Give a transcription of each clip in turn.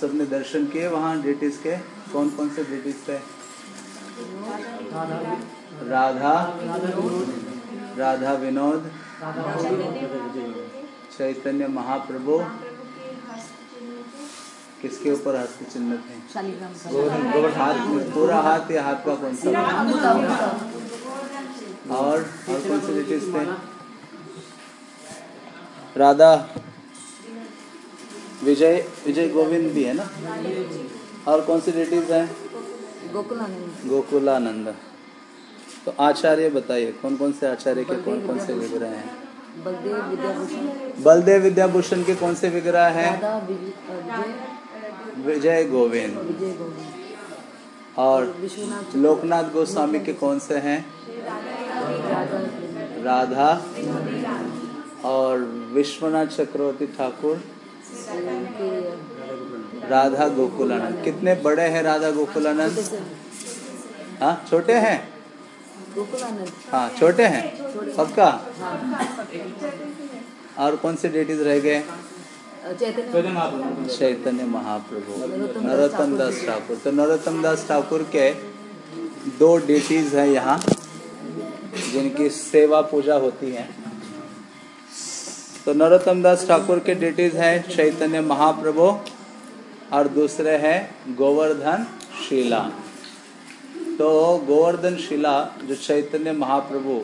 सबने दर्शन किए वहाँ डेटिस के कौन कौन से डेटिस थे? राधा राधा विनोद चैतन्य महाप्रभु किसके ऊपर हस्त चिन्ह थे? हाथ पूरा हाथ या हाथ का कौन सा? और और कौन से डिटेल्स थे? राधा। विजय विजय गोविंद भी है ना? और कौन सी डिटेल्स हैं? गोकुलानंद। गोकुलानंद। तो आचार्य बताइए कौन कौन से आचार्य के कौन कौन से विग्रह हैं? बलदेव विद्याभूषण। बलदेव विद्याभूषण के कौन से विग्रह हैं? विजय गोविंद। और लोकनाथ गोस्वामी के कौन से हैं? राधा। और विश्वनाथ चक्रवर्ती ठाकुर। राधा गोकुलानंद। कितने बड़े हैं राधा गोकुलानंद? हाँ छोटे हैं? हाँ छोटे हैं? पक्का और कौन से डेटीज रह गए? चैतन्य। चैतन्य महाप्रभु। नरोत्तम दास ठाकुर। तो नरोत्तम दास ठाकुर के दो डेटीज हैं यहाँ जिनकी सेवा पूजा होती है। तो नरोत्तम दास ठाकुर के डेटीज हैं चैतन्य महाप्रभु और दूसरे हैं गोवर्धन शिला। तो गोवर्धन शिला जो चैतन्य महाप्रभु,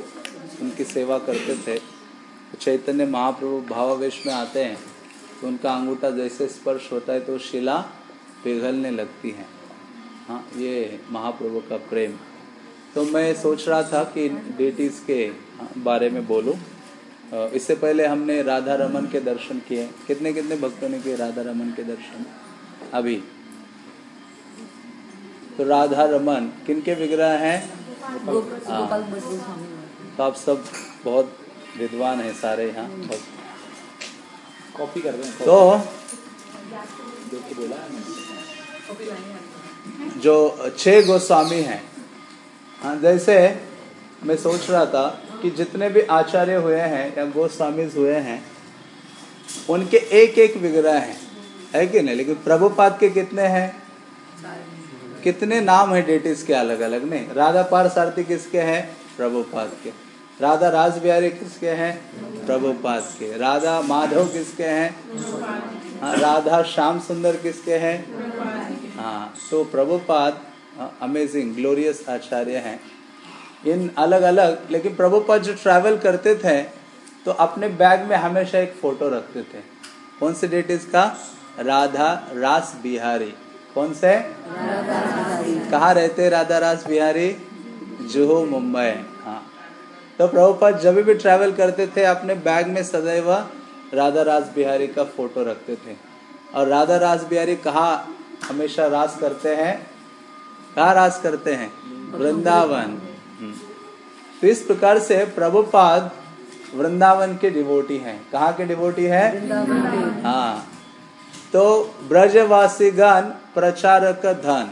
उनकी सेवा करते थे, चैतन्य महाप्रभु भावावेश में आते हैं तो उनका अंगूठा जैसे स्पर्श होता है तो शिला पिघलने लगती है। हाँ ये महाप्रभु का प्रेम। तो मैं सोच रहा था कि डेटीज के बारे में बोलूँ। इससे पहले हमने राधा रमन के दर्शन किए। कितने कितने भक्तों ने किए राधा रमन के दर्शन? अभी। तो राधा रमन किनके विग्रह हैं? गोस्वामी तो आप सब बहुत विद्वान हैं सारे यहाँ। कॉपी कर दें। तो के है जो छह गोस्वामी हैं। हाँ जैसे मैं सोच रहा था कि जितने भी आचार्य हुए हैं या गोस्वामी हुए हैं उनके एक एक विग्रह हैं। है कि नहीं? लेकिन प्रभुपाद के कितने हैं? कितने नाम है डेटिस के अलग अलग नहीं। राधा पार सारथी किसके हैं? प्रभुपाद के। राधा रास बिहारी किसके हैं? प्रभुपाद के। राधा माधव किसके हैं? हाँ, राधा श्याम सुंदर किसके हैं? हाँ तो प्रभुपाद अमेजिंग ग्लोरियस आचार्य हैं। इन अलग अलग लेकिन प्रभुपाद जो ट्रैवल करते थे तो अपने बैग में हमेशा एक फ़ोटो रखते थे। कौन से डेट इसका? राधा रास बिहारी। कौन से? कहा रहते राधा रास बिहारी? जुहू, मुंबई। हाँ। तो प्रभुपाद जब भी ट्रैवल करते थे, अपने बैग में सदैव राधा रास बिहारी का फ़ोटो रखते थे। और राधा रास बिहारी कहा हमेशा रास करते हैं? कहा रास करते हैं? वृंदावन। तो इस प्रकार से प्रभुपाद वृंदावन के डिवोटी हैं। कहाँ के डिवोटी है? हाँ। तो ब्रजवासी गण, प्रचारक धन।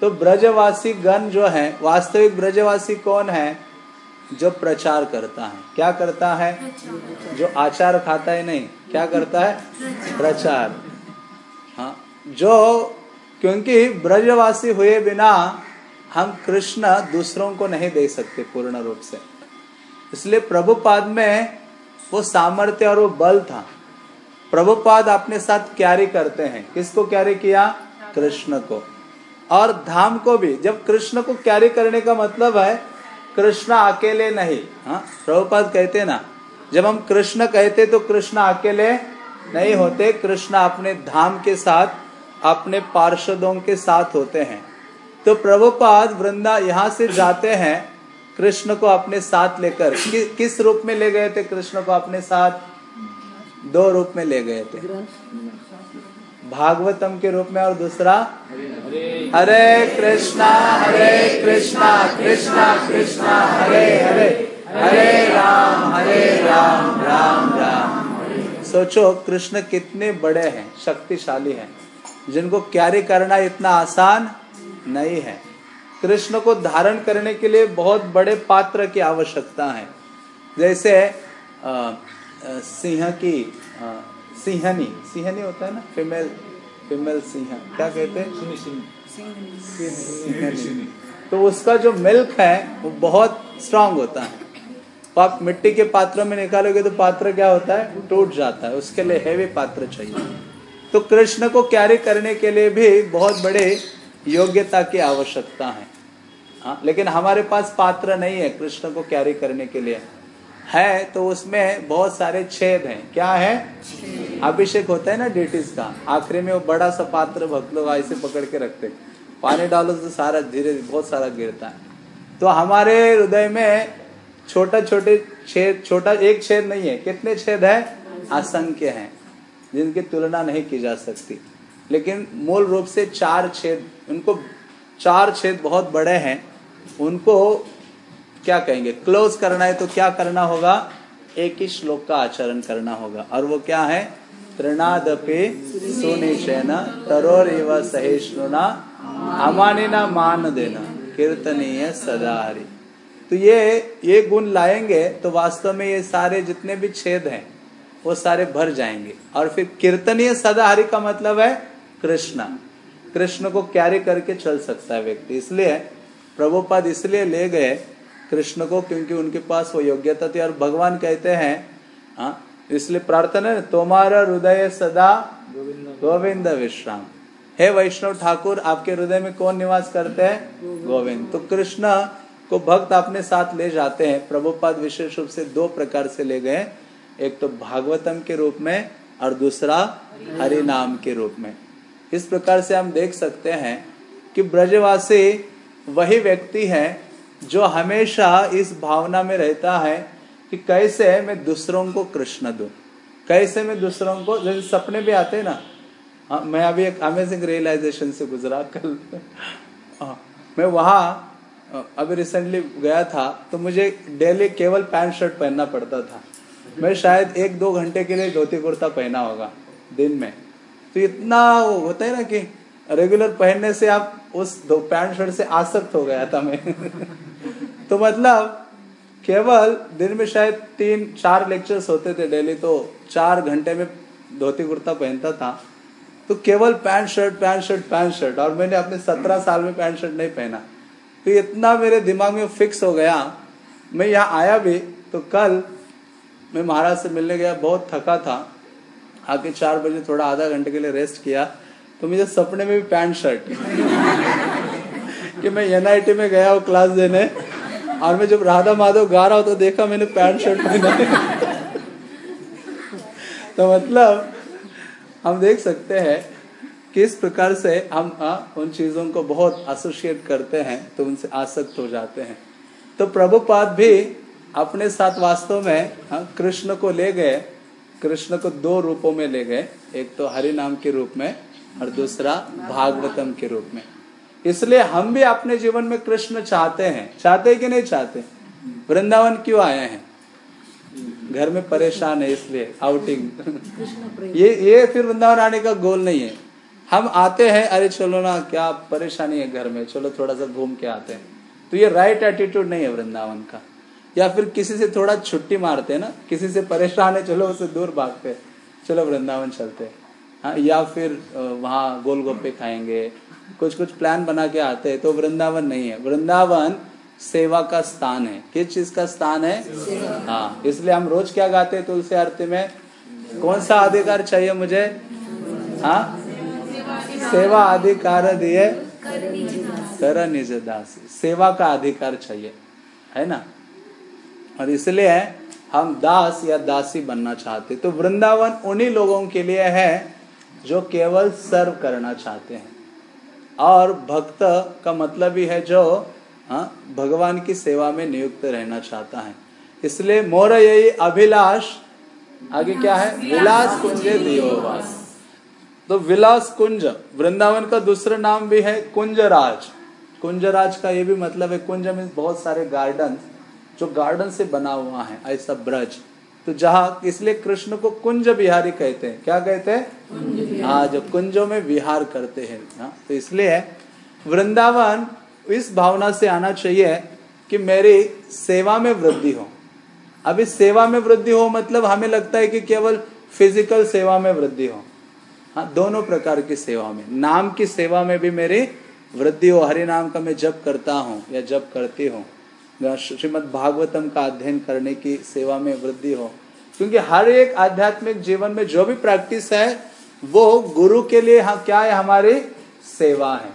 तो ब्रजवासी गण जो है, वास्तविक ब्रजवासी कौन है? जो प्रचार करता है। क्या करता है? जो आचार खाता है नहीं, क्या करता है? प्रचार। हाँ। जो, क्योंकि ब्रजवासी हुए बिना हम कृष्ण दूसरों को नहीं दे सकते पूर्ण रूप से। इसलिए प्रभुपाद में वो सामर्थ्य और वो बल था। प्रभुपाद अपने साथ क्यारी करते हैं। किसको क्यारी किया? कृष्ण को। और धाम को भी। जब कृष्ण को क्यारी करने का मतलब है, कृष्ण अकेले नहीं। हाँ प्रभुपाद कहते ना, जब हम कृष्ण कहते तो कृष्ण अकेले नहीं होते। कृष्ण अपने धाम के साथ, अपने पार्षदों के साथ होते हैं। तो प्रभुपाद वृंदा यहाँ से जाते हैं कृष्ण को अपने साथ लेकर। कि, किस रूप में ले गए थे कृष्ण को अपने साथ? दो रूप में ले गए थे। भागवतम के रूप में और दूसरा? हरे कृष्णा हरे कृष्णा कृष्णा कृष्णा हरे हरे हरे राम हरे राम राम राम। सोचो कृष्ण कितने बड़े हैं शक्तिशाली हैं। जिनको कैरी करना इतना आसान? नहीं है। कृष्ण को धारण करने के लिए बहुत बड़े पात्र की आवश्यकता है। जैसे सिंह की आ, सिंहनी सिंहनी होता है ना? फीमेल फीमेल सिंह। क्या कहते हैं? तो उसका जो मिल्क है वो बहुत स्ट्रांग होता है। तो आप मिट्टी के पात्रों में निकालोगे तो पात्र क्या होता है? टूट जाता है। उसके लिए हैवी पात्र चाहिए। तो कृष्ण को कैरी करने के लिए भी बहुत बड़े योग्यता की आवश्यकता है। हाँ लेकिन हमारे पास पात्र नहीं है कृष्ण को कैरी करने के लिए। है तो उसमें बहुत सारे छेद हैं। क्या है? अभिषेक होता है ना डिटीज का। आखिरी में वो बड़ा सा पात्र भक्त लोग ऐसे पकड़ के रखते। पानी डालो तो सारा धीरे बहुत सारा गिरता है। तो हमारे हृदय में छोटा छोटे छेद, छोटा एक छेद नहीं है। कितने छेद है? असंख्य हैं, जिनकी तुलना नहीं की जा सकती। लेकिन मूल रूप से चार छेद उनको चार छेद बहुत बड़े हैं, उनको क्या कहेंगे? क्लोज करना है तो क्या करना होगा? एक ही श्लोक का आचरण करना होगा। और वो क्या है? तृणादपि सुनिशेन तरोर एव सहिष्णुना अमानिना मान देना, कीर्तनीय सदाहरि। तो ये ये गुण लाएँगे तो वास्तव में ये सारे जितने भी छेद हैं, वो सारे भर जाएँगे। और फिर कीर्तनीय सदाहरि का मतलब है कृष्ण। कृष्ण को कैरी करके चल सकता है व्यक्ति। इसलिए प्रभुपाद इसलिए ले गए कृष्ण को क्योंकि उनके पास वो योग्यता थी। और भगवान कहते हैं हाँ इसलिए प्रार्थना है, तुम्हारा हृदय सदा गोविंद विश्राम। हे वैष्णव ठाकुर, आपके हृदय में कौन निवास करते हैं? गोविंद। तो कृष्ण को भक्त अपने साथ ले जाते हैं। प्रभुपाद विशेष रूप से दो प्रकार से ले गए। एक तो भागवतम के रूप में और दूसरा हरि नाम के रूप में। इस प्रकार से हम देख सकते हैं कि ब्रजवासी वही व्यक्ति है जो हमेशा इस भावना में रहता है कि कैसे मैं दूसरों को कृष्ण दूँ। कैसे मैं दूसरों को जैसे सपने भी आते हैं ना। हाँ, मैं अभी एक अमेजिंग रियलाइजेशन से गुजरा कल। हाँ, मैं वहाँ अभी रिसेंटली गया था तो मुझे डेली केवल पैंट शर्ट पहनना पड़ता था। मैं शायद एक दो घंटे के लिए धोती कुर्ता पहना होगा दिन में। तो इतना होता है ना कि रेगुलर पहनने से आप उस दो पैंट शर्ट से आसक्त हो गया था मैं। तो मतलब केवल दिन में शायद तीन, चार लेक्चर्स होते थे डेली तो चार घंटे में धोती कुर्ता पहनता था। तो केवल pant shirt pant shirt pant shirt और मैंने अपने सत्रह साल में पैंट शर्ट नहीं पहना। तो इतना मेरे दिमाग में फिक्स हो गया। मैं यहाँ आया भी तो कल मैं महाराज से मिलने गया, बहुत थका था। आके चार बजे थोड़ा आधा घंटे के लिए रेस्ट किया तो मुझे सपने में भी पैंट शर्ट कि मैं एनआईटी में गया हूँ क्लास देने और मैं जब राधा माधव गा रहा हूँ तो देखा मैंने पैंट शर्ट पहना तो मतलब हम देख सकते हैं किस प्रकार से हम आ, उन चीज़ों को बहुत एसोसिएट करते हैं तो उनसे आसक्त हो जाते हैं। तो प्रभुपाद भी अपने साथ वास्तव में कृष्ण को ले गए कृष्ण को दो रूपों में ले गए। एक तो हरि नाम के रूप में और दूसरा भागवतम के रूप में। इसलिए हम भी अपने जीवन में कृष्ण चाहते हैं। चाहते कि नहीं चाहते? वृंदावन क्यों आए हैं? घर में परेशान है इसलिए आउटिंग ये ये फिर वृंदावन आने का गोल नहीं है। हम आते हैं, अरे चलो ना, क्या परेशानी है घर में? चलो थोड़ा सा घूम के आते हैं। तो ये राइट एटीट्यूड नहीं है वृंदावन का। या फिर किसी से थोड़ा छुट्टी मारते हैं ना किसी से परेशान है चलो उससे दूर भागते चलो वृंदावन चलते हाँ। या फिर वहाँ गोलगप्पे खाएँगे कुछ कुछ प्लान बना के आते हैं तो वृंदावन नहीं है। वृंदावन सेवा का स्थान है। किस चीज़ का स्थान है? हाँ इसलिए हम रोज क्या गाते हैं तुलसी आरती में कौन सा अधिकार चाहिए मुझे? हाँ? सेवा अधिकार दिए। कर निज दास। सेवा का अधिकार चाहिए है ना? और इसलिए हम दास या दासी बनना चाहते तो वृंदावन उन्हीं लोगों के लिए है जो केवल सर्व करना चाहते हैं। और भक्त का मतलब ही है जो हाँ भगवान की सेवा में नियुक्त रहना चाहता है। इसलिए मोर यही अभिलाष आगे क्या है? विलास कुंज। दियोवास तो विलास कुंज वृंदावन का दूसरा नाम भी है कुंजराज। कुंजराज का ये भी मतलब है कुंज में बहुत सारे गार्डन जो गार्डन से बना हुआ है ऐसा ब्रज। तो जहाँ इसलिए कृष्ण को कुंज बिहारी कहते हैं। क्या कहते हैं? हाँ जो कुंजों में विहार करते हैं। हाँ तो इसलिए वृंदावन इस भावना से आना चाहिए कि मेरी सेवा में वृद्धि हो। अभी सेवा में वृद्धि हो मतलब हमें लगता है कि केवल फ़िज़िकल सेवा में वृद्धि हो। हाँ दोनों प्रकार की सेवा में। नाम की सेवा में भी मेरी वृद्धि हो। हरि नाम का मैं जप करता हूँ या जप करती हूँ। श्रीमद भागवतम का अध्ययन करने की सेवा में वृद्धि हो। क्योंकि हर एक आध्यात्मिक जीवन में जो भी प्रैक्टिस है, वो गुरु के लिए हाँ क्या है? हमारी सेवा है।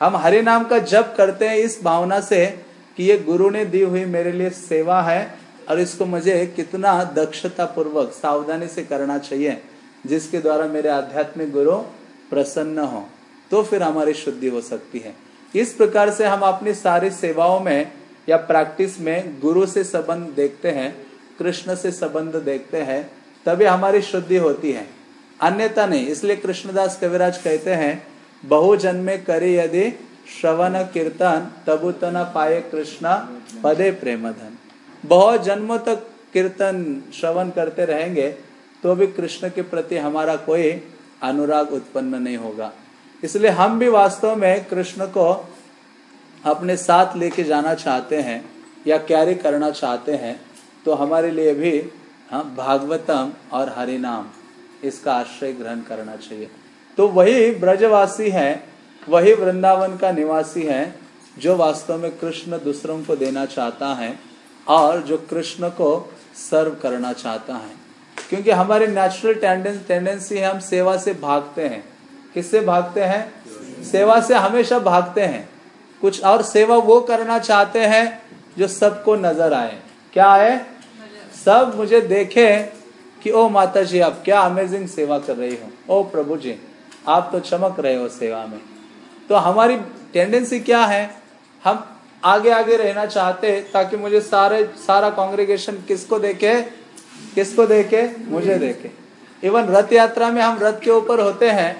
हम हरि नाम का जप करते हैं इस भावना से कि ये गुरु ने दी हुई मेरे लिए सेवा है और इसको मुझे कितना दक्षता पूर्वक सावधानी से करना चाहिए, जिसके द्वारा मेरे आध्यात्मिक गुरु प्रसन्न हो। तो फिर हमारी शुद्धि हो सकती है। इस प्रकार से हम अपनी सारी सेवाओं में या प्रैक्टिस में गुरु से संबंध देखते हैं, कृष्ण से संबंध देखते हैं, तभी हमारी शुद्धि होती है। अन्यथा नहीं, इसलिए कृष्णदास कविराज कहते हैं बहु जन्मे करे यदि श्रवण कीर्तन तबु तो पाए कृष्ण, पदे प्रेम धन बहुत जन्मों तक कीर्तन, श्रवण करते रहेंगे तो भी कृष्ण के प्रति हमारा कोई अनुराग उत्पन्न नहीं होगा। इसलिए हम भी वास्तव में कृष्ण को अपने साथ लेके जाना चाहते हैं या कैरी करना चाहते हैं तो हमारे लिए भी हम भागवतम और हरिनाम, इसका आश्रय ग्रहण करना चाहिए। तो वही ब्रजवासी है, वही वृंदावन का निवासी है, जो वास्तव में कृष्ण दूसरों को देना चाहता है और जो कृष्ण को सर्व करना चाहता है। क्योंकि हमारे नेचुरल टेंडेंसी है, हम सेवा से भागते हैं। किससे भागते हैं? सेवा से हमेशा भागते हैं। कुछ और सेवा वो करना चाहते हैं जो सबको नज़र आए। क्या है? सब मुझे देखे कि, ओ माता जी आप क्या अमेजिंग सेवा कर रही हो? ओ प्रभु जी आप तो चमक रहे हो सेवा में। तो हमारी टेंडेंसी क्या है? हम आगे आगे रहना चाहते ताकि मुझे सारे, सारा कांग्रेगेशन किसको देखे? किसको देखे? मुझे देखे। इवन रथ यात्रा में हम रथ के ऊपर होते हैं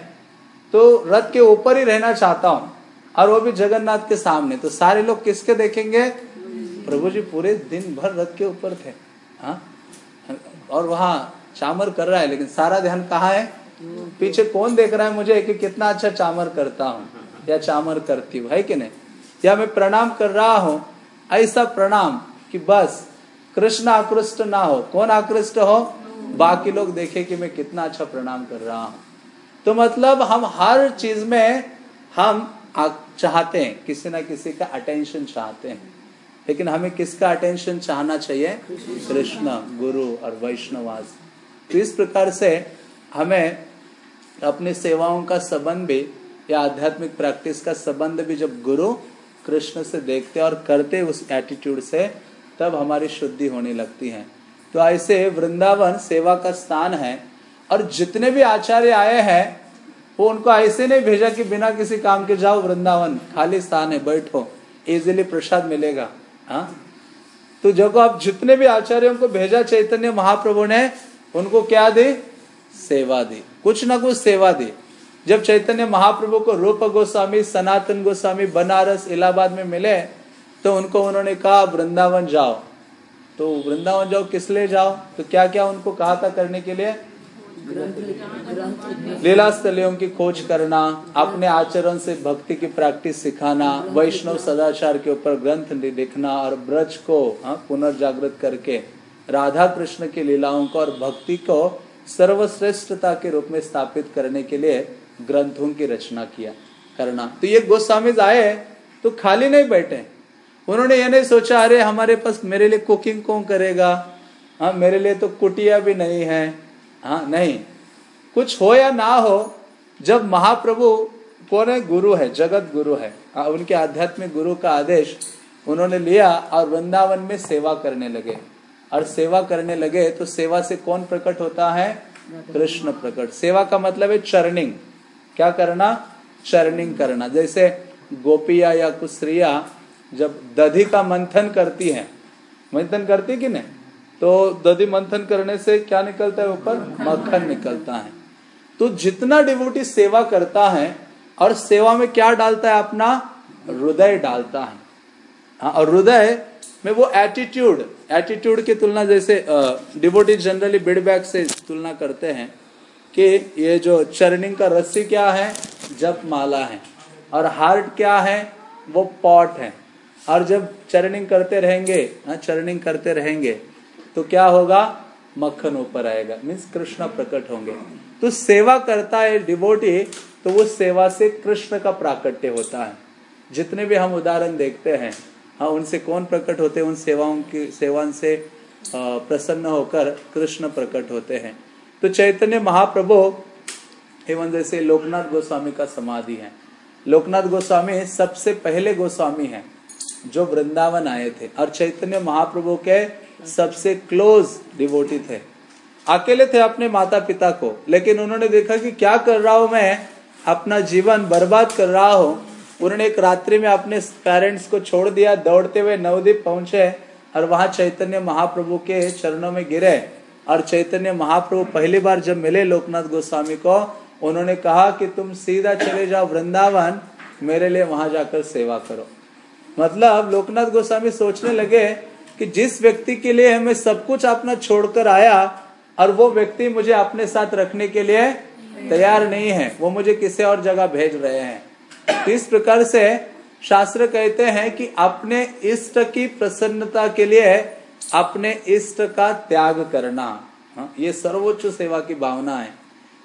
तो रथ के ऊपर ही रहना चाहता हूँ। और वो भी जगन्नाथ के सामने। तो सारे लोग किसके देखेंगे? प्रभु जी पूरे दिन भर रथ के ऊपर थे। हा? और वहाँ चामर कर रहा है, लेकिन सारा ध्यान कहाँ है? पीछे कौन देख रहा है मुझे कि कितना अच्छा चामर करता हूँ? या चामर करती हूँ, है कि नहीं? या मैं प्रणाम कर रहा हूँ, ऐसा प्रणाम कि बस, कृष्ण आकृष्ट ना हो। कौन आकृष्ट हो? बाकी लोग देखे कि मैं कितना अच्छा प्रणाम कर रहा हूँ। तो मतलब हम हर चीज़ में हम चाहते हैं, किसी ना किसी का अटेंशन चाहते हैं। लेकिन हमें किसका अटेंशन चाहना चाहिए? कृष्ण, गुरु और वैष्णवास। तो इस प्रकार से हमें अपनी सेवाओं का संबंध भी या आध्यात्मिक प्रैक्टिस का संबंध भी जब गुरु कृष्ण से देखते और करते उस एटीट्यूड से, तब हमारी शुद्धि होने लगती है। तो ऐसे वृंदावन सेवा का स्थान है और जितने भी आचार्य आए हैं वो उनको ऐसे नहीं भेजा कि बिना किसी काम के, जाओ वृंदावन, खाली स्थान है, बैठो इजिली प्रसाद मिलेगा। हाँ? तो जब आप जितने भी आचार्यों को भेजा, चैतन्य महाप्रभु ने उनको क्या दी? सेवा दी। कुछ ना कुछ सेवा दी। जब चैतन्य महाप्रभु को रूप गोस्वामी, सनातन गोस्वामी, बनारस, इलाहाबाद में मिले तो उनको उन्होंने कहा, वृंदावन जाओ। तो वृंदावन जाओ, किस लिए जाओ? तो क्या क्या उनको कहा था करने के लिए? लीला स्थलियों की खोज करना अपने आचरण से भक्ति की प्रैक्टिस सिखाना वैष्णव सदाचार के ऊपर ग्रंथ लिखना और ब्रज को हाँ, पुनर्जागृत करके राधा कृष्ण की लीलाओं को और भक्ति को सर्वश्रेष्ठता के रूप में स्थापित करने के लिए ग्रंथों की रचना किया करना। तो ये गोस्वामी आए तो खाली नहीं बैठे। उन्होंने ये नहीं सोचा अरे हमारे पास मेरे लिए कुकिंग कौन करेगा? हाँ मेरे लिए तो कुटिया भी नहीं है। हाँ नहीं। कुछ हो या ना हो जब महाप्रभु कौन है? गुरु है जगत गुरु है। हाँ, उनके आध्यात्मिक गुरु का आदेश उन्होंने लिया और वृंदावन में सेवा करने लगे। और सेवा करने लगे तो सेवा से कौन प्रकट होता है? कृष्ण प्रकट। सेवा का मतलब है चर्निंग। क्या करना? चर्निंग करना। जैसे गोपिया या कुछ स्त्रिया जब दधि का मंथन करती है मंथन करती कि नहीं? तो दधि मंथन करने से क्या निकलता है ऊपर? मक्खन निकलता है। तो जितना डिवोटी सेवा करता है और सेवा में क्या डालता है अपना? हृदय डालता है। हाँ और हृदय में वो एटीट्यूड एटीट्यूड की तुलना जैसे डिवोटी जनरली बिडबैक से तुलना करते हैं कि ये जो चर्निंग का रस्सी क्या है? जप माला है। और हार्ट क्या है? वो पॉट है। और जब चरणिंग करते रहेंगे हाँ, चरणिंग करते रहेंगे तो क्या होगा? मक्खन ऊपर आएगा। मीन्स कृष्ण प्रकट होंगे। तो सेवा करता है डिवोटी तो वो सेवा से कृष्ण का प्राकट्य होता है। जितने भी हम उदाहरण देखते हैं हाँ उनसे कौन प्रकट होते हैं? उन सेवाओं की सेवा से प्रसन्न होकर कृष्ण प्रकट होते हैं। तो चैतन्य महाप्रभु, एवं जैसे लोकनाथ गोस्वामी का समाधि है। लोकनाथ गोस्वामी सबसे पहले गोस्वामी हैं, जो वृंदावन आए थे। और चैतन्य महाप्रभु के सबसे क्लोज डिवोटी थे। अकेले थे अपने माता पिता को, लेकिन उन्होंने देखा कि क्या कर रहा हूँ मैं, अपना जीवन बर्बाद कर रहा हूँ। उन्होंने एक रात्रि में अपने पेरेंट्स को छोड़ दिया, दौड़ते हुए नवदीप पहुँचे और वहाँ चैतन्य महाप्रभु के चरणों में गिरे। और चैतन्य महाप्रभु पहली बार जब मिले लोकनाथ गोस्वामी को, उन्होंने कहा कि तुम सीधा चले जाओ वृंदावन, मेरे लिए वहाँ जाकर सेवा करो। मतलब लोकनाथ गोस्वामी सोचने लगे कि जिस व्यक्ति के लिए हमें सब कुछ अपना छोड़कर आया और वो व्यक्ति मुझे अपने साथ रखने के लिए तैयार नहीं है वो मुझे किसी और जगह भेज रहे हैं। तो इस प्रकार से शास्त्र कहते हैं कि अपने इष्ट की प्रसन्नता के लिए अपने इष्ट का त्याग करना हाँ, ये सर्वोच्च सेवा की भावना है।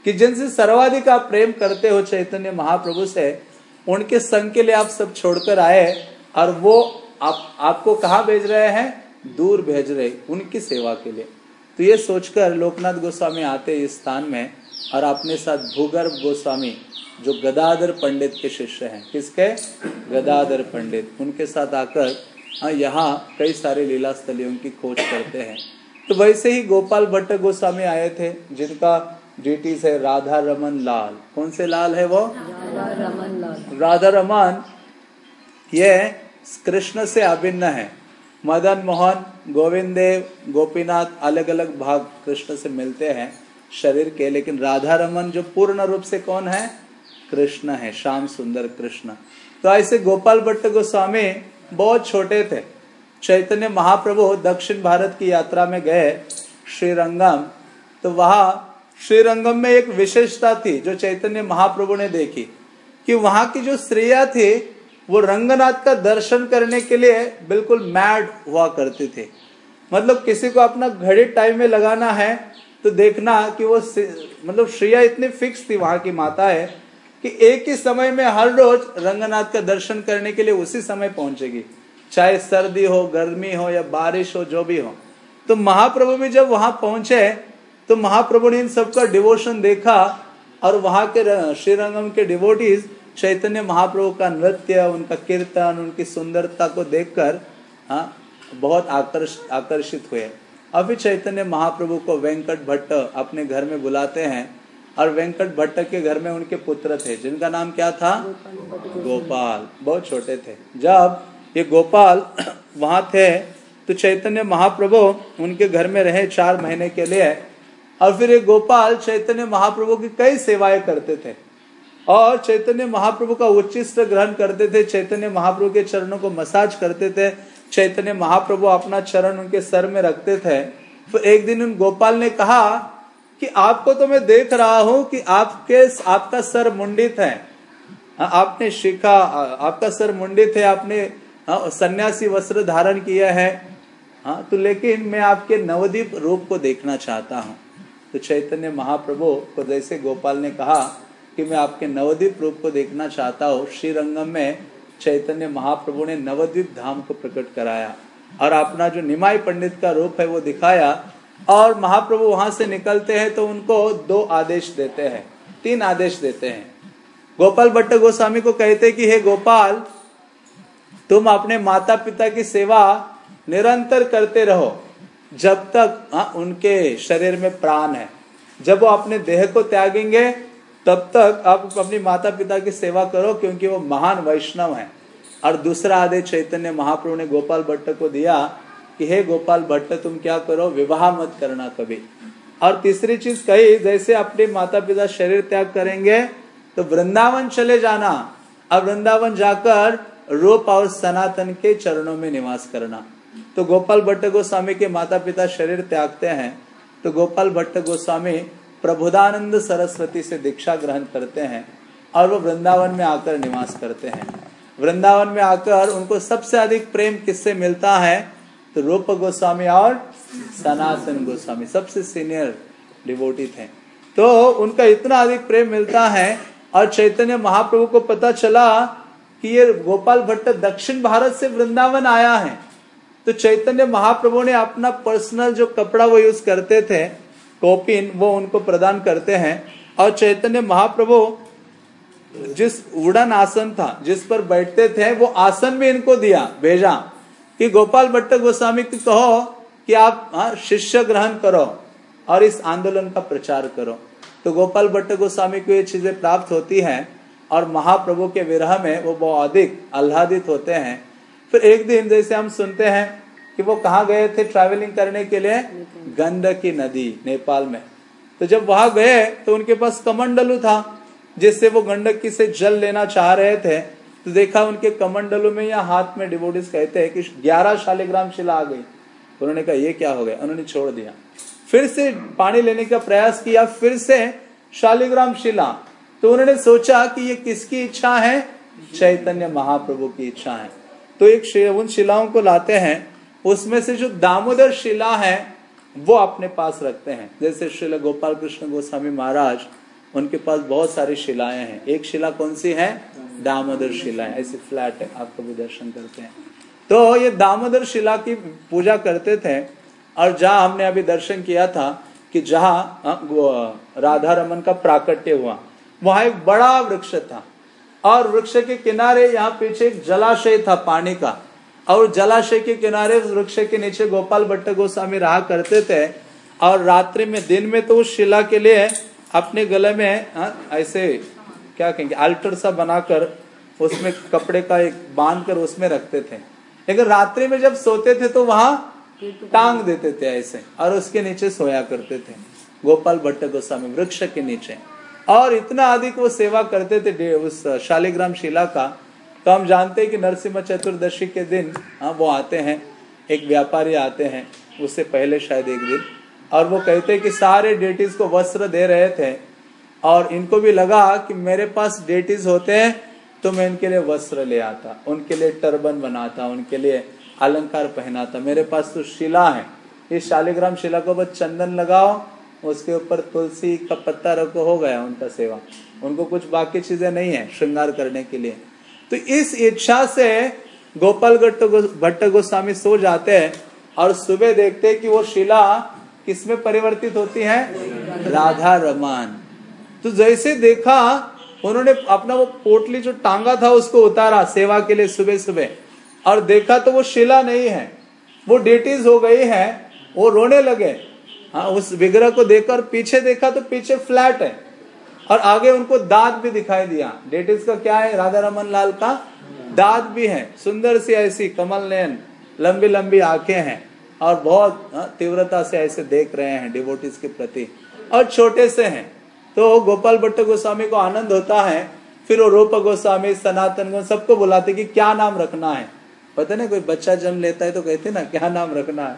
कि जिनसे सर्वाधिक आप प्रेम करते हो चैतन्य महाप्रभु से उनके संग के लिए आप सब छोड़कर आए और वो आप आपको कहा भेज रहे हैं? दूर भेज रहे उनकी सेवा के लिए। तो ये सोचकर लोकनाथ गोस्वामी आते इस स्थान में और अपने साथ भूगर्भ गोस्वामी जो गदाधर पंडित के शिष्य हैं। किसके? गदाधर पंडित। उनके साथ आकर हाँ, यहाँ कई सारे लीला स्थलियों की खोज करते हैं। तो वैसे ही गोपाल भट्ट गोस्वामी आए थे जिनका ड्यूटीज़ है राधा रमन लाल। कौन से लाल है वो? राधा रमन लाल। राधा रमन ये कृष्ण से अभिन्न है। मदन मोहन गोविंद देव गोपीनाथ अलग अलग भाग कृष्ण से मिलते हैं शरीर के, लेकिन राधा रमन जो पूर्ण रूप से कौन है? कृष्ण है, श्याम सुंदर कृष्ण। तो ऐसे गोपाल भट्ट गोस्वामी बहुत छोटे थे। चैतन्य महाप्रभु दक्षिण भारत की यात्रा में गए श्रीरंगम। तो वहाँ श्रीरंगम में एक विशेषता थी जो चैतन्य महाप्रभु ने देखी कि वहाँ की जो स्त्रियाँ थी वो रंगनाथ का दर्शन करने के लिए बिल्कुल मैड हुआ करते थे। मतलब किसी को अपना घड़ी टाइम में लगाना है तो देखना कि वो मतलब श्रेया इतनी फिक्स थी वहाँ की माता है कि एक ही समय में हर रोज रंगनाथ का दर्शन करने के लिए उसी समय पहुंचेगी। चाहे सर्दी हो, गर्मी हो या बारिश हो, जो भी हो। तो महाप्रभु भी जब वहाँ पहुँचे तो महाप्रभु ने इन सबका डिवोशन देखा और वहाँ के श्रीरंगम के डिवोटीज चैतन्य महाप्रभु का नृत्य, उनका कीर्तन, उनकी सुंदरता को देखकर हाँ बहुत आकर्ष, आकर्षित हुए। अभी चैतन्य महाप्रभु को वेंकट भट्ट अपने घर में बुलाते हैं और वेंकट भट्ट के घर में उनके पुत्र थे। जिनका नाम क्या था? गोपाल। बहुत छोटे थे। जब ये गोपाल वहाँ थे तो चैतन्य महाप्रभु उनके घर में रहे चार महीने के लिए। और फिर ये गोपाल चैतन्य महाप्रभु की कई सेवाएँ करते थे। और चैतन्य महाप्रभु का उच्चिष्ट ग्रहण करते थे चैतन्य महाप्रभु के चरणों को मसाज करते थे चैतन्य महाप्रभु अपना चरण उनके सर में रखते थे। तो एक दिन उन गोपाल ने कहा कि आपको तो मैं देख रहा हूँ कि आपके आपका सर मुंडित है। हाँ, आपने शिखा आपका सर मुंडित है आपने हाँ, सन्यासी वस्त्र धारण किया है। हाँ तो लेकिन मैं आपके नवदीप रूप को देखना चाहता हूँ। तो चैतन्य महाप्रभु को जैसे गोपाल ने कहा कि मैं आपके नवद्वीप रूप को देखना चाहता हूँ। श्रीरंगम में चैतन्य महाप्रभु ने नवद्वीप धाम को प्रकट कराया और अपना जो निमाई पंडित का रूप है वो दिखाया और महाप्रभु वहाँ से निकलते हैं तो उनको दो आदेश देते हैं तीन आदेश देते हैं। गोपाल भट्ट गोस्वामी को कहते कि हे गोपाल तुम अपने माता पिता की सेवा निरंतर करते रहो जब तक हाँ, उनके शरीर में प्राण है। जब वो अपने देह को त्यागेंगे तब तक आप अपनी माता पिता की सेवा करो क्योंकि वो महान वैष्णव है। और दूसरा आदेश चैतन्य महाप्रभु ने गोपाल भट्ट को दिया कि, हे गोपाल भट्ट, तुम क्या करो? विवाह मत करना कभी। और तीसरी चीज़ कही, जैसे अपने माता पिता शरीर त्याग करेंगे तो वृंदावन चले जाना। और वृंदावन जाकर रूप और सनातन के चरणों में निवास करना। तो गोपाल भट्ट गोस्वामी के माता पिता शरीर त्यागते हैं। तो गोपाल भट्ट गोस्वामी प्रबुदानंद सरस्वती से दीक्षा ग्रहण करते हैं और वो वृंदावन में आकर निवास करते हैं। वृंदावन में आकर उनको सबसे अधिक प्रेम किससे मिलता है? तो रूप गोस्वामी और सनातन गोस्वामी, सबसे सीनियर डिवोटी थे। तो उनका इतना अधिक प्रेम मिलता है और चैतन्य महाप्रभु को पता चला कि ये गोपाल भट्ट दक्षिण भारत से वृंदावन आया है। तो चैतन्य महाप्रभु ने अपना पर्सनल जो कपड़ा वो यूज़ करते थे कॉपिन वो उनको प्रदान करते हैं। और चैतन्य महाप्रभु जिस उड़न आसन था जिस पर बैठते थे वो आसन भी इनको दिया भेजा। कि गोपाल भट्ट गोस्वामी को कहो कि आप हाँ, शिष्य ग्रहण करो और इस आंदोलन का प्रचार करो। तो गोपाल भट्ट गोस्वामी को ये चीज़ें प्राप्त होती हैं और महाप्रभु के विरह में वो बहुत अधिक आह्लादित होते हैं। फिर एक दिन जैसे हम सुनते हैं कि वो कहाँ गए थे ट्रैवलिंग करने के लिए? गंडकी नदी नेपाल में। तो जब वहाँ गए तो उनके पास कमंडलू था जिससे वो गंडकी से जल लेना चाह रहे थे। तो देखा उनके कमंडलों में या हाथ में डिवोटिस कहते हैं कि ग्यारह शालिग्राम शिला आ गई। उन्होंने कहा ये क्या हो गया? उन्होंने छोड़ दिया। फिर से पानी लेने का प्रयास किया फिर से शालिग्राम शिला। तो उन्होंने सोचा कि ये किसकी इच्छा है? चैतन्य महाप्रभु की इच्छा है। तो एक उन शिलाओं को लाते हैं। उसमें से जो दामोदर शिला है, वो अपने पास रखते हैं। जैसे शिला गोपाल कृष्ण गोस्वामी महाराज, उनके पास बहुत सारी शिलाएँ हैं। एक शिला कौन सी है? दामोदर शिला है। ऐसी फ्लैट है आप कभी दर्शन करते हैं। तो ये दामोदर शिला की पूजा करते थे, और जहाँ हमने अभी दर्शन किया था कि जहाँ राधा रमन का प्राकट्य हुआ, वहाँ एक बड़ा वृक्ष था। और वृक्ष के किनारे यहाँ पीछे एक जलाशय था पानी का। और जलाशय के किनारे वृक्ष के नीचे गोपाल भट्ट गोस्वामी रहा करते थे और रात्रि में दिन में तो उस शिला के लिए अपने गले में आ, ऐसे क्या कहेंगे अल्टर सा बनाकर उसमें कपड़े का एक बाँध कर उसमें रखते थे। लेकिन रात्रि में जब सोते थे तो वहाँ टांग देते थे ऐसे और उसके नीचे सोया करते थे। गोपाल भट्ट गोस्वामी वृक्ष के नीचे। और इतना अधिक वो सेवा करते थे उस शालिग्राम शिला का तो हम जानते हैं कि नरसिम्हा चतुर्दशी के दिन हाँ वो आते हैं, एक व्यापारी आते हैं, उससे पहले शायद एक दिन, और वो कहते हैं कि सारे डेटीज को वस्त्र दे रहे थे, और इनको भी लगा कि मेरे पास डेटीज होते हैं तो मैं इनके लिए वस्त्र ले आता, उनके लिए टर्बन बनाता, उनके लिए अलंकार पहनाता। मेरे पास तो शिला है। इस शालिग्राम शिला को बस चंदन लगाओ, उसके ऊपर तुलसी का पत्ता रखो, हो गया उनका सेवा। उनको कुछ बाकी चीज़ें नहीं है, श्रृंगार करने के लिए। तो इस इच्छा से गोपाल भट्ट गोस्वामी सो जाते हैं और सुबह देखते हैं कि वो शिला किसमें परिवर्तित होती है? राधा रमान। तो जैसे देखा, उन्होंने अपना वो पोटली जो टांगा था उसको उतारा सेवा के लिए सुबह सुबह और देखा तो वो शिला नहीं है। वो डेटीज हो गई है, वो रोने लगे। हाँ उस विग्रह को देखकर पीछे देखा तो पीछे फ्लैट है। और आगे उनको दांत भी दिखाई दिया। डेटिस का क्या है? राधा रमन लाल का दांत भी है। सुंदर सी ऐसी कमल नयन लंबी लंबी आँखें हैं और बहुत हाँ, तीव्रता से ऐसे देख रहे हैं डिवोटिस के प्रति। और छोटे से हैं। तो गोपाल भट्ट गोस्वामी को आनंद होता है। फिर वो रूप गोस्वामी सनातन गो सबको बुलाते कि क्या नाम रखना है। पता नहीं कोई बच्चा जन्म लेता है तो कहते ना क्या नाम रखना है।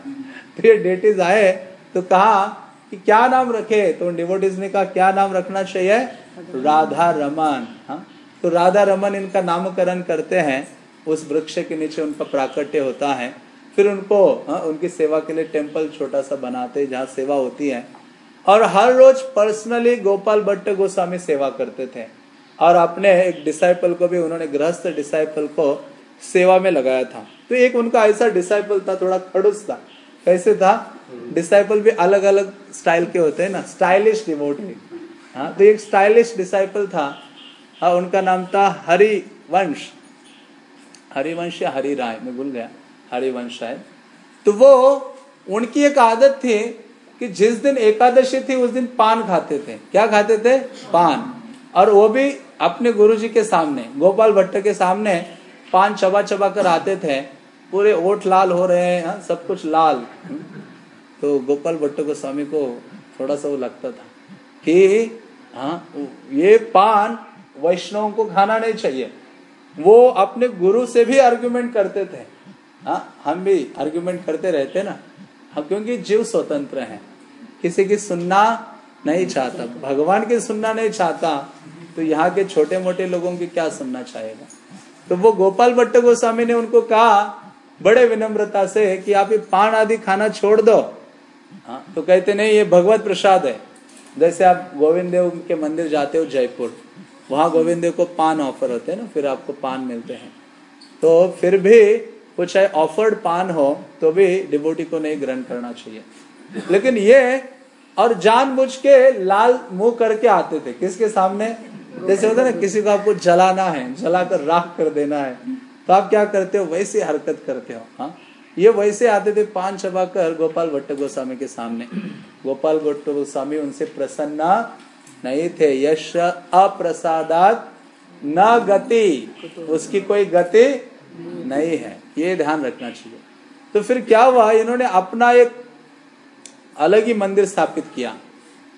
तो ये डेटिस आए तो कहा कि क्या नाम रखे? तो डिवोटीज ने कहा क्या नाम रखना चाहिए? राधा रमन। हाँ? तो राधा रमन इनका नामकरण करते हैं। उस वृक्ष के नीचे उनका प्राकट्य होता है। फिर उनको हाँ, उनकी सेवा के लिए टेंपल छोटा सा बनाते जहाँ सेवा होती है। और हर रोज पर्सनली गोपाल भट्ट गोस्वामी सेवा करते थे। और अपने एक डिसाइपल को भी उन्होंने गृहस्थ डिसाइपल को सेवा में लगाया था। तो एक उनका ऐसा डिसाइपल था थोड़ा खड़ुस था। कैसे था? डिसाइपल भी अलग अलग स्टाइल के होते हैं ना। स्टाइलिश डिवोटी हाँ तो एक स्टाइलिश डिसाइपल था। हाँ उनका नाम था हरिवंश। हरिवंश या हरि राय मैं भूल गया। हरिवंश शायद। तो वो उनकी एक आदत थी कि जिस दिन एकादशी थी उस दिन पान खाते थे। क्या खाते थे? पान। और वो भी अपने गुरुजी के सामने गोपाल भट्ट के सामने पान चबा चबा कर आते थे। पूरे ओठ लाल हो रहे हैं हाँ, सब कुछ लाल। तो गोपाल भट्ट गोस्वामी को थोड़ा सा वो लगता था कि हाँ ये पान वैष्णव को खाना नहीं चाहिए। वो अपने गुरु से भी आर्ग्यूमेंट करते थे। हाँ हम भी आर्ग्यूमेंट करते रहते ना। हम क्योंकि जीव स्वतंत्र हैं। किसी की सुनना नहीं चाहता, भगवान की सुनना नहीं चाहता तो यहाँ के छोटे मोटे लोगों की क्या सुनना चाहेगा? तो वो गोपाल भट्ट गोस्वामी ने उनको कहा, बड़े विनम्रता से कि आप ये पान आदि खाना छोड़ दो। हाँ तो कहते, नहीं, ये भगवत प्रसाद है। जैसे आप गोविंद देव के मंदिर जाते हो जयपुर, वहाँ गोविंद देव को पान ऑफ़र होते हैं ना, फिर आपको पान मिलते हैं। तो फिर भी कुछ है ऑफर्ड पान हो तो भी डिबोटी को नहीं ग्रहण करना चाहिए। लेकिन ये, और जानबूझ के लाल मुँह करके आते थे। किसके सामने? जैसे होता है ना, किसी को आपको जलाना है, जलाकर राख कर देना है तो आप क्या करते हो? वैसी हरकत करते हो हाँ? ये वैसे आते थे पान कर गोपाल भट्ट गोस्वामी के सामने। गोपाल भट्ट गोस्वामी उनसे प्रसन्न नहीं थे। यश अप्रसादात न गति। उसकी कोई गति नहीं है। ये ध्यान रखना चाहिए। तो फिर क्या हुआ? इन्होंने अपना एक अलग ही मंदिर स्थापित किया।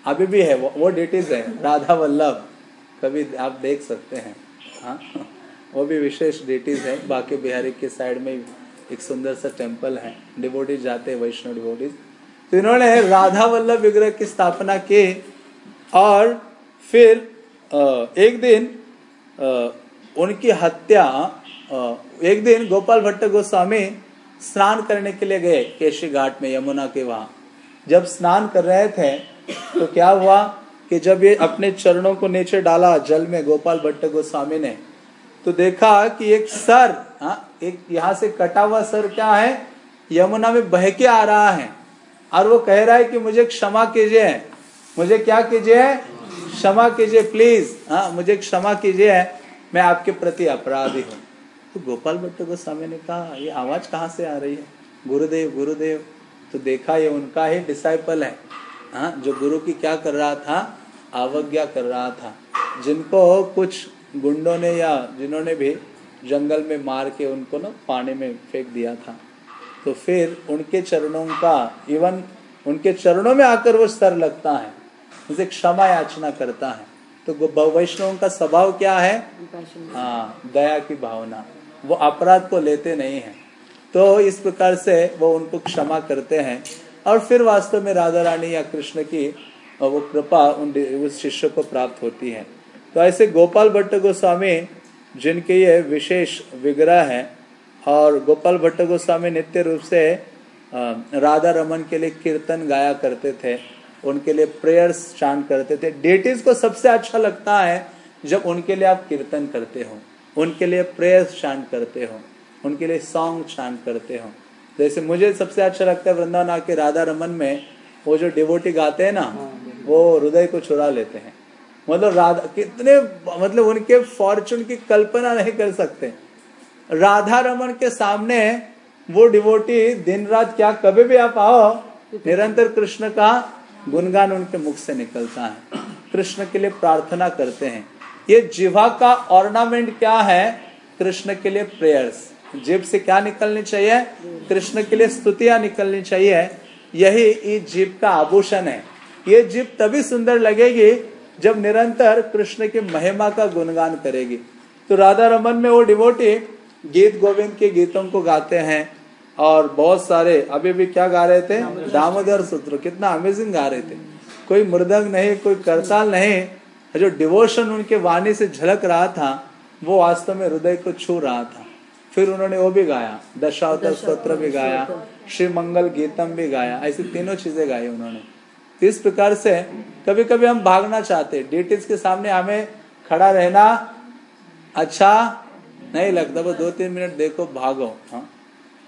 अभी भी है वो, वो डेटिज है। राधा वल्लभ कभी आप देख सकते हैं। हाँ वो भी विशेष डेटिज है। बाकी बिहारी के साइड में एक सुंदर सा टेंपल है डिवोटीज जाते हैं, वैष्णव डिवोटीज तो इन्होंने राधा वल्लभ विग्रह की स्थापना की और फिर एक दिन उनकी हत्या एक दिन गोपाल भट्ट गोस्वामी स्नान करने के लिए गए केशी घाट में, यमुना के वहाँ। जब स्नान कर रहे थे तो क्या हुआ कि जब ये अपने चरणों को नीचे डाला जल में गोपाल भट्ट गोस्वामी ने तो देखा कि एक सर हा? एक यहाँ से कटा हुआ सर क्या है? यमुना में बह के आ रहा है। और वो कह रहा है कि मुझे क्षमा कीजिए। मुझे क्या कीजिए? क्षमा कीजिए प्लीज़ हाँ मुझे क्षमा कीजिए। मैं आपके प्रति अपराधी हूँ। तो गोपाल भट्ट गोस्वामी ने कहा, ये आवाज़ कहाँ से आ रही है? गुरुदेव गुरुदेव तो देखा ये उनका ही डिसाइपल है। हाँ जो गुरु की क्या कर रहा था? अवज्ञा कर रहा था? जिनको कुछ गुंडों ने या जिन्होंने भी जंगल में मार के उनको ना पानी में फेंक दिया था। तो फिर उनके चरणों का इवन उनके चरणों में आकर वो स्तर लगता है उसे क्षमा याचना करता है। तो वैष्णव का स्वभाव क्या है? हाँ दया की भावना। वो अपराध को लेते नहीं है। तो इस प्रकार से वो उनको क्षमा करते हैं। और फिर वास्तव में राधा रानी या कृष्ण की वो कृपा उन उस शिष्य को प्राप्त होती है। तो ऐसे गोपाल भट्ट गोस्वामी जिनके ये विशेष विग्रह है और गोपाल भट्ट गोस्वामी नित्य रूप से राधा रमन के लिए कीर्तन गाया करते थे उनके लिए प्रेयर्स चांट करते थे। डेटिज को सबसे अच्छा लगता है जब उनके लिए आप कीर्तन करते हो उनके लिए प्रेयर्स चांट करते हो उनके लिए सॉन्ग चांट करते हो। जैसे मुझे सबसे अच्छा लगता है वृंदावन आके राधा रमन में वो जो डिवोटी गाते हैं ना वो हृदय को चुरा लेते हैं। मतलब राधा, कितने मतलब उनके फॉर्चून की कल्पना नहीं कर सकते। राधा रमन के सामने वो डिवोटी दिन रात क्या, कभी भी आप आओ, निरंतर कृष्ण का गुणगान उनके मुख से निकलता है। कृष्ण के लिए प्रार्थना करते हैं। ये जिवा का ऑर्नामेंट क्या है? कृष्ण के लिए प्रेयर्स जीव से क्या निकलनी चाहिए? कृष्ण के लिए स्तुतियाँ निकलनी चाहिए। यही, इस जीव का आभूषण है। ये जीव तभी सुंदर लगेगी जब निरंतर कृष्ण की महिमा का गुणगान करेगी। तो राधा रमन में वो डिवोटी गीत गोविंद के गीतों को गाते हैं और बहुत सारे अभी भी क्या गा रहे थे? दामोदर सूत्र कितना अमेजिंग गा रहे थे। कोई मृदंग नहीं कोई करताल नहीं जो डिवोशन उनके वाणी से झलक रहा था वो वास्तव में हृदय को छू रहा था। फिर उन्होंने वो भी गाया दशावतर स्त्रोत्र भी गाया श्री मंगल गीतम भी गाया ऐसी तीनों चीज़ें गाई उन्होंने। इस प्रकार से कभी कभी हम भागना चाहते डेटिस के सामने हमें खड़ा रहना अच्छा नहीं लगता। वो दो तीन मिनट देखो, भागो हाँ।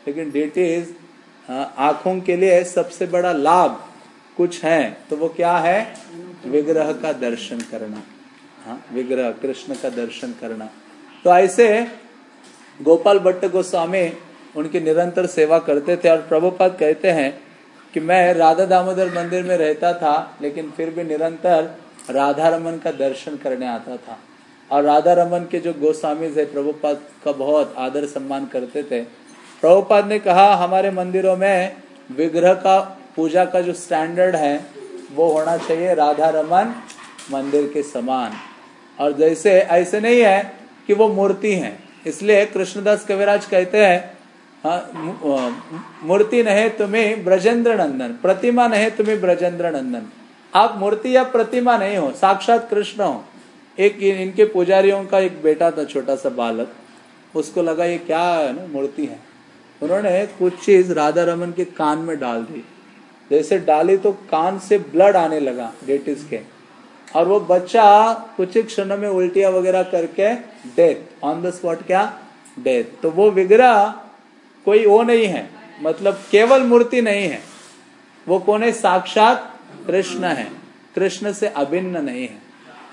लेकिन डेटिस आँखों के लिए सबसे बड़ा लाभ कुछ है। तो वो क्या है? विग्रह का दर्शन करना हाँ। विग्रह, कृष्ण का दर्शन करना। तो ऐसे गोपाल भट्ट गोस्वामी उनकी निरंतर सेवा करते थे और प्रभुपाद कहते हैं कि मैं राधा दामोदर मंदिर में रहता था, लेकिन फिर भी निरंतर राधा रमन का दर्शन करने आता था। और राधा रमन के जो गोस्वामी है प्रभुपाद का बहुत आदर सम्मान करते थे। प्रभुपाद ने कहा, हमारे मंदिरों में विग्रह का, पूजा का जो स्टैंडर्ड है, वो होना चाहिए राधा रमन मंदिर के समान। और जैसे, ऐसे नहीं है कि वो मूर्ति है। इसलिए कृष्णदास कविराज कहते हैं हाँ, मूर्ति नहीं तुम्हें ब्रजेंद्र नंदन प्रतिमा नहीं तुम्हें ब्रजेंद्र नंदन आप मूर्ति या प्रतिमा नहीं हो साक्षात कृष्ण हो। एक इनके पुजारियों का एक बेटा था छोटा सा बालक। उसको लगा ये क्या है ना मूर्ति है? उन्होंने कुछ चीज़ राधा रमन के कान में डाल दी। जैसे डाली तो कान से ब्लड आने लगा डेटिस के। और वो बच्चा कुछ ही क्षणों में उल्टियाँ वगैरह करके डेथ ऑन द स्पॉट क्या? डेथ तो वो विग्रह कोई वो नहीं है। मतलब केवल मूर्ति नहीं है। वो कौन है साक्षात कृष्ण है। कृष्ण से अभिन्न नहीं है।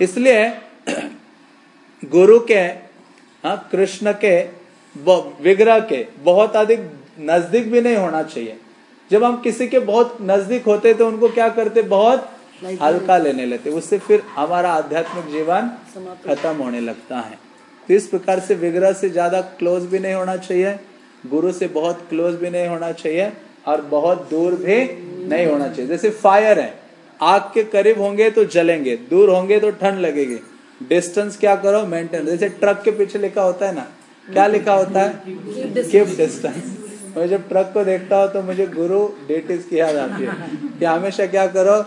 इसलिए गुरु के हाँ कृष्ण के विग्रह के बहुत अधिक नज़दीक भी नहीं होना चाहिए। जब हम किसी के बहुत नज़दीक होते तो उनको क्या करते? बहुत हल्का लेने लेते। उससे फिर हमारा आध्यात्मिक जीवन खत्म होने लगता है। तो इस प्रकार से विग्रह से ज़्यादा क्लोज भी नहीं होना चाहिए। गुरु से बहुत क्लोज भी नहीं होना चाहिए और बहुत दूर भी नहीं होना चाहिए। जैसे फायर है, आग के करीब होंगे तो जलेंगे, दूर होंगे तो ठंड लगेगी। डिस्टेंस क्या करो? मेंटेन जैसे ट्रक के पीछे लिखा होता है ना, क्या लिखा होता है? कीप डिस्टेंस मैं जब ट्रक को देखता हूँ तो मुझे गुरु डेटिस की याद आती है कि हमेशा क्या करो?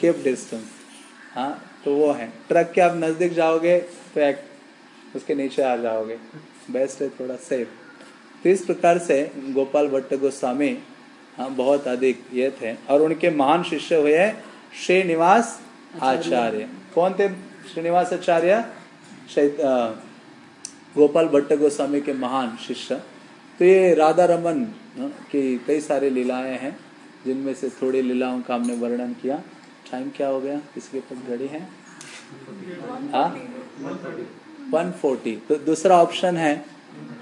कीप डिस्टेंस हाँ तो वो है। ट्रक के आप नज़दीक जाओगे तो एक उसके नीचे आ जाओगे। बेस्ट है थोड़ा सेफ़ तो इस प्रकार से गोपाल भट्ट गोस्वामी हाँ बहुत अधिक ये थे और उनके महान शिष्य हुए श्रीनिवास आचार्य। कौन थे श्रीनिवास आचार्य? गोपाल भट्ट गोस्वामी के महान शिष्य। तो ये राधा रमन की कई सारे लीलाएँ हैं, जिनमें से थोड़ी लीलाओं का हमने वर्णन किया। टाइम क्या हो गया? किसके पास घड़ी है? One forty. तो दूसरा ऑप्शन है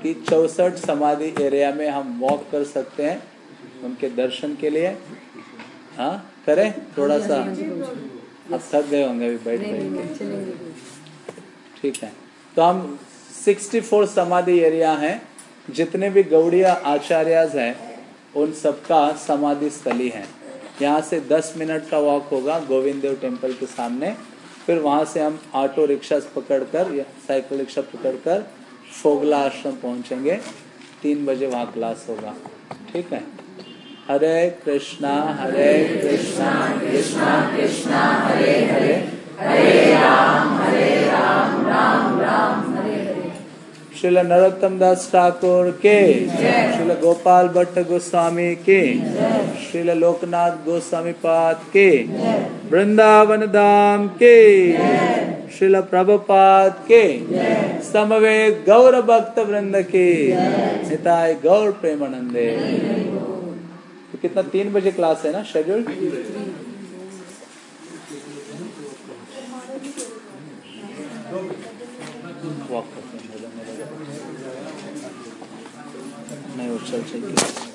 कि चौसठ समाधि एरिया में हम वॉक कर सकते हैं उनके दर्शन के लिए। हाँ करें थोड़ा सा। अब थक गए होंगे अभी बैठ बैठ ठीक है। तो हम 64 समाधि एरिया हैं। जितने भी गौड़िया आचार्य हैं उन सबका समाधि स्थली है। यहाँ से 10 मिनट का वॉक होगा गोविंद देव टेंपल के सामने। फिर वहाँ से हम ऑटो रिक्शा पकड़कर या साइकिल रिक्शा पकड़कर फोगला आश्रम पहुँचेंगे। तीन बजे वहाँ क्लास होगा। ठीक है? हरे कृष्णा हरे कृष्णा कृष्णा कृष्णा, हरे हरे। हरे राम हरे राम राम राम। श्रील नरोत्तम दास ठाकुर के श्रील गोपाल भट्ट गोस्वामी के श्रील लोकनाथ गोस्वामी पाद के वृंदावन धाम के श्रील प्रभुपाद के समवेत गौर भक्त वृंद के निताय गौर प्रेमानंदे तो कितना तीन बजे क्लास है ना शेड्यूल वॉक करते हैं नहीं वो चल चल